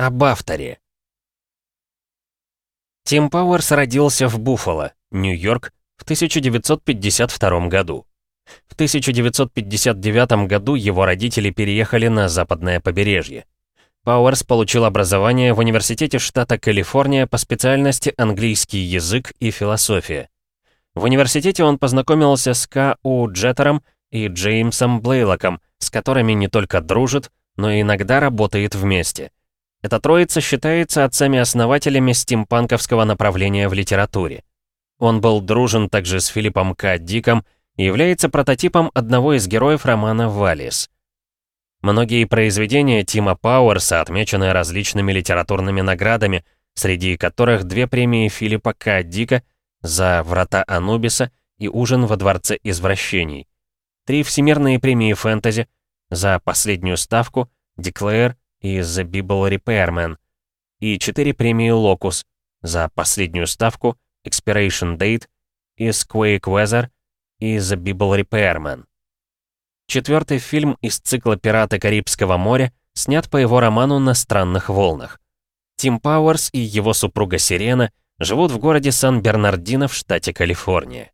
Об авторе. Тим Пауэрс родился в Буффало, Нью-Йорк, в 1952 году. В 1959 году его родители переехали на западное побережье. Пауэрс получил образование в Университете штата Калифорния по специальности английский язык и философия. В университете он познакомился с К.У. Джеттером и Джеймсом Блейлоком, с которыми не только дружит, но и иногда работает вместе. Эта троица считается отцами-основателями стимпанковского направления в литературе. Он был дружен также с Филиппом К. Диком и является прототипом одного из героев романа «Валис». Многие произведения Тима Пауэрса отмечены различными литературными наградами, среди которых две премии Филиппа К. Дика за «Врата Анубиса» и «Ужин во Дворце Извращений», три всемирные премии фэнтези за «Последнюю ставку», «Declare» и «The Bible Repairman», и четыре премии «Локус» за «Последнюю ставку», «Expiration Date» и «Squake Weather» и «The Bible Repairman». Четвертый фильм из цикла «Пираты Карибского моря» снят по его роману «На странных волнах». Тим Пауэрс и его супруга Сирена живут в городе Сан-Бернардино в штате Калифорния.